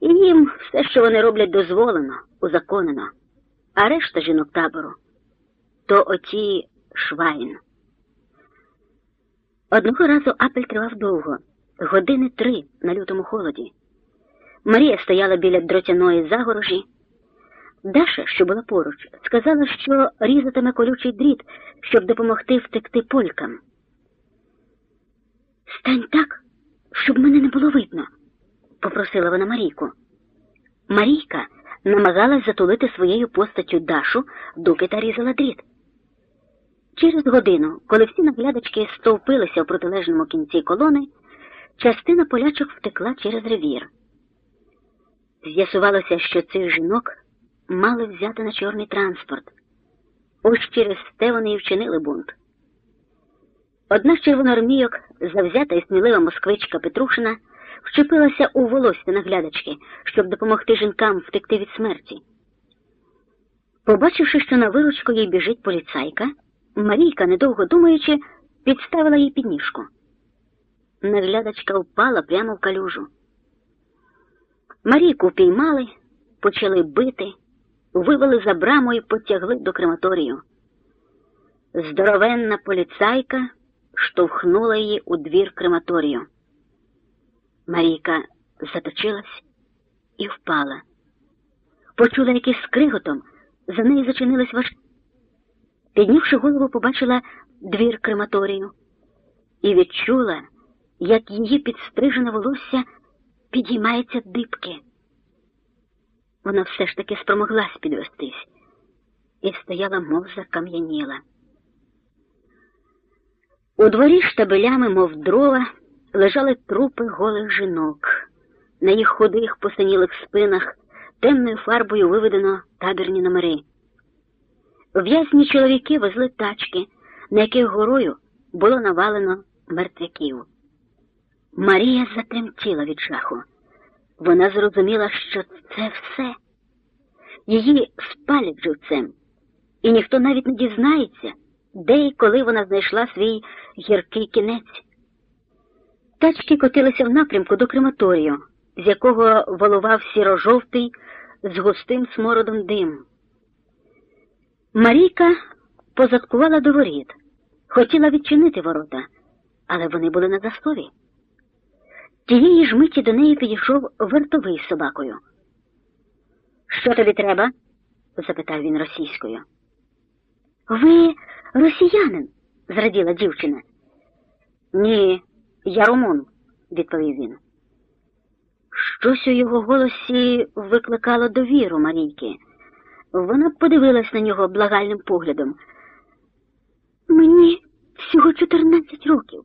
І їм все, що вони роблять, дозволено, узаконено, а решта жінок табору то оті Schwein. Одного разу апель тривав довго, години три на лютому холоді. Марія стояла біля дротяної загорожі. Даша, що була поруч, сказала, що різатиме колючий дріт, щоб допомогти втекти полькам. Стань так, щоб мене не було видно, попросила вона Марійку. Марійка намагалась затулити своєю постаттю Дашу, доки та різала дріт. Через годину, коли всі наглядачки стовпилися в протилежному кінці колони, частина полячок втекла через ревір. З'ясувалося, що цих жінок мали взяти на чорний транспорт. Ось через те вони і вчинили бунт. Одна з червоноармійок, завзята і смілива москвичка Петрушина, вчепилася у волосся наглядачки, щоб допомогти жінкам втекти від смерті. Побачивши, що на виручку їй біжить поліцайка, Марійка, недовго думаючи, підставила їй підніжку. Наглядачка впала прямо в калюжу. Марійку впіймали, почали бити, вивели за браму і потягли до крематорію. Здоровенна поліцайка штовхнула її у двір крематорію. Марійка заточилась і впала. Почула якийсь скриготом, за нею зачинилась важка. Піднявши голову, побачила двір крематорію і відчула, як її підстрижене волосся підіймається дибки. Вона все ж таки спромоглась підвестись і стояла, мов закам'яніла. У дворі штабелями, мов дрова, лежали трупи голих жінок. На їх худих посинілих спинах темною фарбою виведено табірні номери. В'язні чоловіки везли тачки, на яких горою було навалено мертвяків. Марія затремтіла від жаху. Вона зрозуміла, що це все. Її спалять живцем, і ніхто навіть не дізнається, де і коли вона знайшла свій гіркий кінець. Тачки котилися в напрямку до крематорію, з якого волував сіро-жовтий з густим смородом дим. Марійка позадкувала до воріт, хотіла відчинити ворота, але вони були на засові. Тієї ж миті до неї підійшов вартовий з собакою. Що тобі треба? запитав він російською. Ви росіянин? зраділа дівчина. Ні, я румун, відповів він. Щось у його голосі викликало довіру Марійки. Вона подивилась на нього благальним поглядом. Мені всього чотирнадцять років.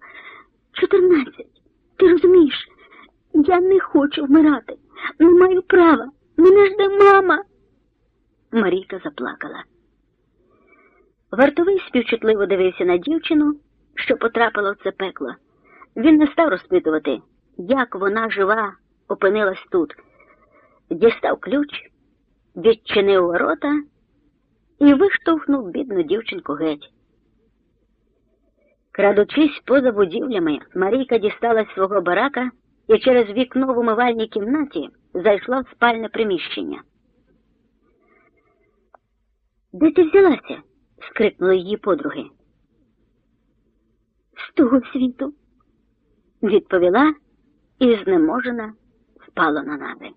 Чотирнадцять. Ти розумієш, я не хочу вмирати. Не маю права. Мене жде мама. Марійка заплакала. Вартовий співчутливо дивився на дівчину, що потрапила в це пекло. Він не став розпитувати, як вона жива опинилась тут. Дістав ключ відчинив ворота і виштовхнув бідну дівчинку геть. Крадучись поза будівлями, Марійка дістала свого барака і через вікно в умивальній кімнаті зайшла в спальне приміщення. Де ти взялася? скрикнули її подруги. З того світу, відповіла і знеможена спала на нади.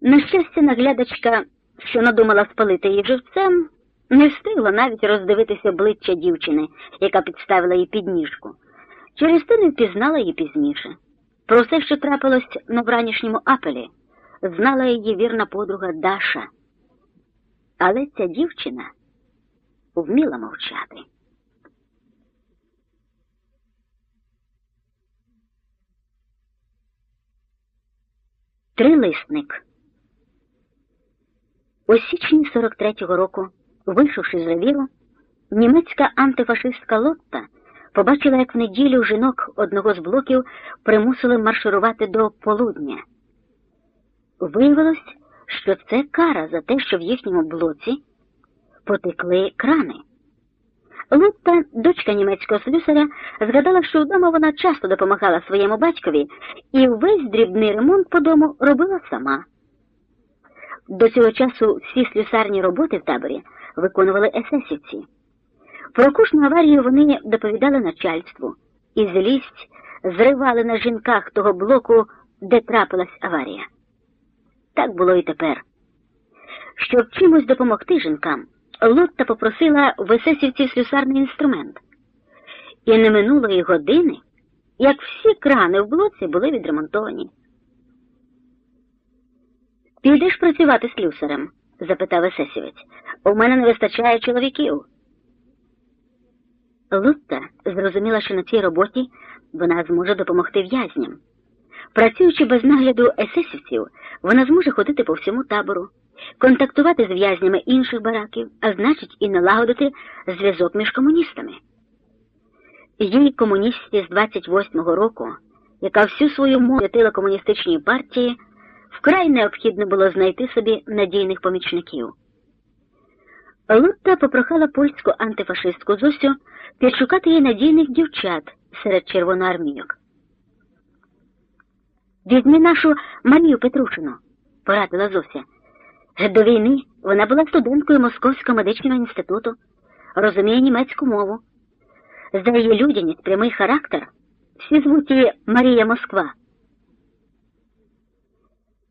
На щастя, наглядачка, що надумала спалити її живцем, не встигла навіть роздивитися обличчя дівчини, яка підставила їй підніжку. Через те не впізнала її пізніше. Про все, що трапилось на вранішньому апелі, знала її вірна подруга Даша. Але ця дівчина вміла мовчати. Трилисник у січні 43-го року, вийшовши з ревіру, німецька антифашистська лотта побачила, як в неділю жінок одного з блоків примусили марширувати до полудня. Виявилось, що це кара за те, що в їхньому блоці потекли крани. Лутта, дочка німецького слюсаря, згадала, що вдома вона часто допомагала своєму батькові і весь дрібний ремонт по дому робила сама. До цього часу всі слюсарні роботи в таборі виконували есесівці. Про кожну аварію вони доповідали начальству і злість зривали на жінках того блоку, де трапилась аварія. Так було і тепер. Щоб чимось допомогти жінкам, Лотта попросила в есесівці слюсарний інструмент. І не минуло й години, як всі крани в блоці були відремонтовані. Підеш працювати слюсарем? запитав есесівець. У мене не вистачає чоловіків. Лутта зрозуміла, що на цій роботі вона зможе допомогти в'язням. Працюючи без нагляду есесівців, вона зможе ходити по всьому табору, контактувати з в'язнями інших бараків, а значить, і налагодити зв'язок між комуністами. Їй комуністі з 28-го року, яка всю свою мову святила комуністичній партії, вкрай необхідно було знайти собі надійних помічників. Лутта попрохала польську антифашистку Зосю підшукати їй надійних дівчат серед червоноармійок. Візьми нашу Марію Петрушину, порадила Зося. До війни вона була студенткою Московського медичного інституту, розуміє німецьку мову. За її людяність, прямий характер, всі звуть її Марія Москва.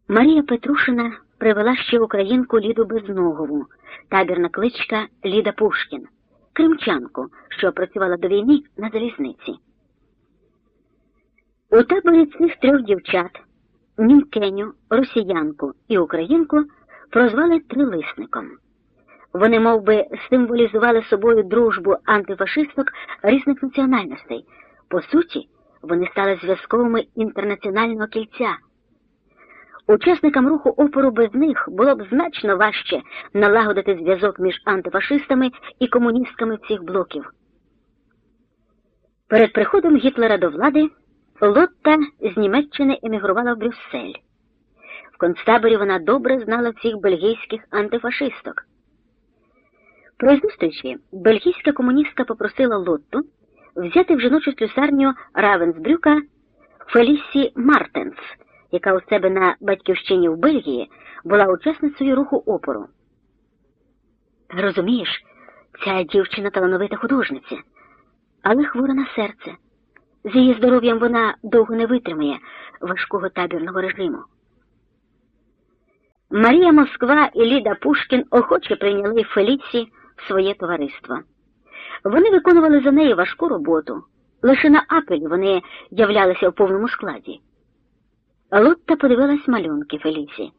Марія Петрушина привела ще українку Ліду Безногову, табірна кличка Ліда Пушкін, кримчанку, що працювала до війни на залізниці. У таборі цих трьох дівчат німкеню, росіянку і українку прозвали трилисником. Вони мов би, символізували собою дружбу антифашисток різних національностей. По суті, вони стали зв'язковими інтернаціонального кільця. Учасникам руху опору без них було б значно важче налагодити зв'язок між антифашистами і комуністками цих блоків. Перед приходом Гітлера до влади Лотта з Німеччини емігрувала в Брюссель. В концтаборі вона добре знала всіх бельгійських антифашисток. При зустрічі бельгійська комуністка попросила Лотту взяти в жіночу слюсарню Равенсбрюка Фелісі Мартенс, яка у себе на батьківщині в Бельгії була учасницею руху опору. Розумієш, ця дівчина талановита художниця, але хвора на серце. З її здоров'ям вона довго не витримає важкого табірного режиму. Марія Москва і Ліда Пушкін охоче прийняли Феліці в своє товариство. Вони виконували за неї важку роботу. Лише на апель вони являлися у повному складі. Лотта подивилась малюнки Феліці.